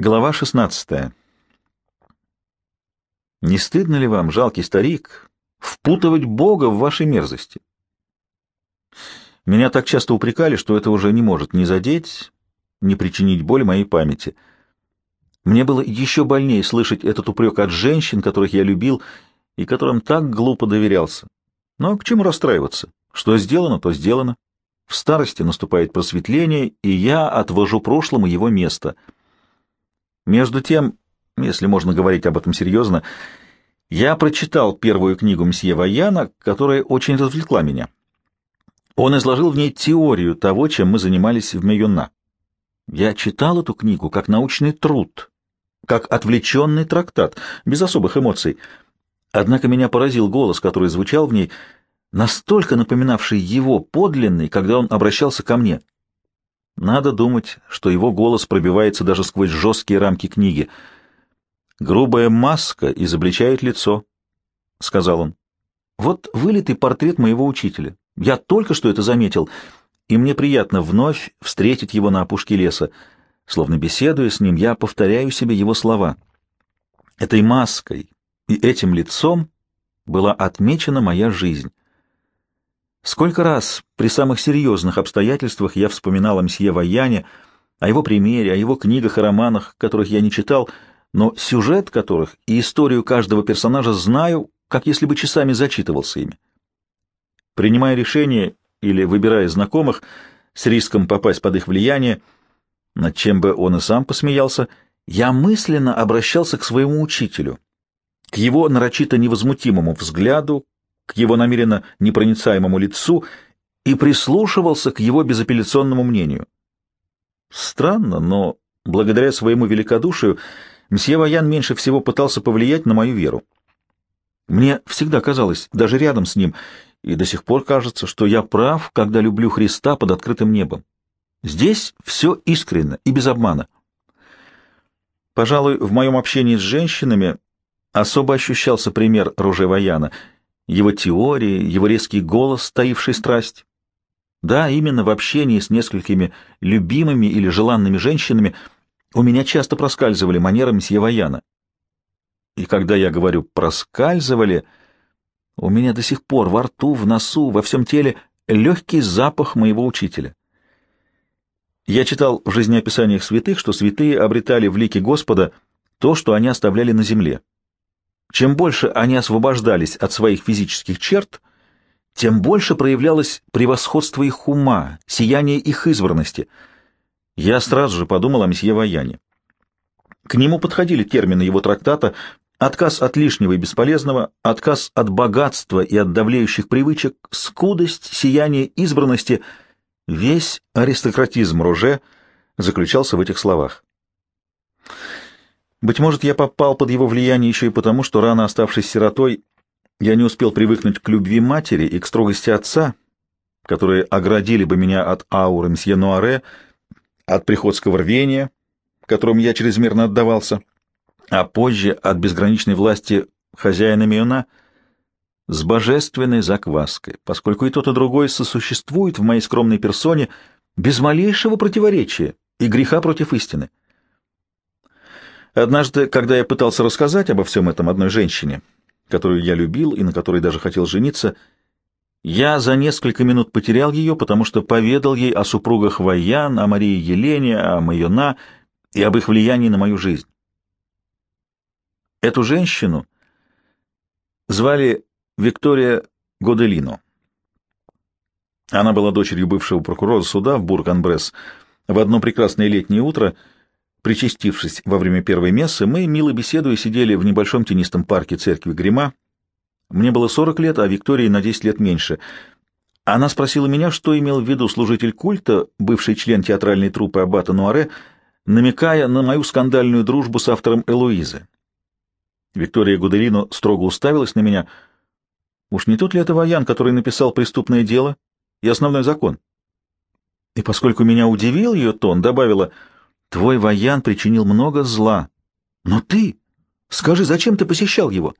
Глава 16. Не стыдно ли вам, жалкий старик, впутывать Бога в ваши мерзости? Меня так часто упрекали, что это уже не может ни задеть, ни причинить боль моей памяти. Мне было еще больнее слышать этот упрек от женщин, которых я любил и которым так глупо доверялся. Но к чему расстраиваться? Что сделано, то сделано. В старости наступает просветление, и я отвожу прошлому его место — между тем, если можно говорить об этом серьезно, я прочитал первую книгу мсье Ваяна, которая очень развлекла меня. Он изложил в ней теорию того, чем мы занимались в Мейюна. Я читал эту книгу как научный труд, как отвлеченный трактат, без особых эмоций. Однако меня поразил голос, который звучал в ней, настолько напоминавший его подлинный, когда он обращался ко мне — надо думать, что его голос пробивается даже сквозь жесткие рамки книги. «Грубая маска изобличает лицо», — сказал он. «Вот вылитый портрет моего учителя. Я только что это заметил, и мне приятно вновь встретить его на опушке леса. Словно беседуя с ним, я повторяю себе его слова. Этой маской и этим лицом была отмечена моя жизнь». Сколько раз при самых серьезных обстоятельствах я вспоминал о мсье Ваяне, о его примере, о его книгах и романах, которых я не читал, но сюжет которых и историю каждого персонажа знаю, как если бы часами зачитывался ими. Принимая решение или выбирая знакомых с риском попасть под их влияние, над чем бы он и сам посмеялся, я мысленно обращался к своему учителю, к его нарочито невозмутимому взгляду, к его намеренно непроницаемому лицу и прислушивался к его безапелляционному мнению. Странно, но благодаря своему великодушию мсье Ваян меньше всего пытался повлиять на мою веру. Мне всегда казалось, даже рядом с ним, и до сих пор кажется, что я прав, когда люблю Христа под открытым небом. Здесь все искренно и без обмана. Пожалуй, в моем общении с женщинами особо ощущался пример Руже Ваяна — его теории, его резкий голос, таивший страсть. Да, именно в общении с несколькими любимыми или желанными женщинами у меня часто проскальзывали манеры мсье Ваяна. И когда я говорю «проскальзывали», у меня до сих пор во рту, в носу, во всем теле легкий запах моего учителя. Я читал в жизнеописаниях святых, что святые обретали в лике Господа то, что они оставляли на земле. Чем больше они освобождались от своих физических черт, тем больше проявлялось превосходство их ума, сияние их избранности. Я сразу же подумал о месье Ваяне. К нему подходили термины его трактата «отказ от лишнего и бесполезного», «отказ от богатства и от давлеющих привычек», «скудость, сияние избранности». Весь аристократизм Роже заключался в этих словах. Быть может, я попал под его влияние еще и потому, что рано оставшись сиротой, я не успел привыкнуть к любви матери и к строгости отца, которые оградили бы меня от ауры мсье Нуаре, от приходского рвения, которому я чрезмерно отдавался, а позже от безграничной власти хозяина Миона с божественной закваской, поскольку и тот, и другой сосуществует в моей скромной персоне без малейшего противоречия и греха против истины. Однажды, когда я пытался рассказать обо всем этом одной женщине, которую я любил и на которой даже хотел жениться, я за несколько минут потерял ее, потому что поведал ей о супругах Ваян, о Марии Елене, о Майона и об их влиянии на мою жизнь. Эту женщину звали Виктория Годелино. Она была дочерью бывшего прокурора суда в Бург-Анбресс. В одно прекрасное летнее утро — Причастившись во время первой мессы, мы, мило беседуя, сидели в небольшом тенистом парке церкви Грима. Мне было 40 лет, а Виктории на 10 лет меньше. Она спросила меня, что имел в виду служитель культа, бывший член театральной труппы Аббата Нуаре, намекая на мою скандальную дружбу с автором Элоизы. Виктория Гудерино строго уставилась на меня. Уж не тот ли это воян, который написал «Преступное дело» и «Основной закон»? И поскольку меня удивил ее тон, добавила — Твой воян причинил много зла. Но ты... Скажи, зачем ты посещал его?»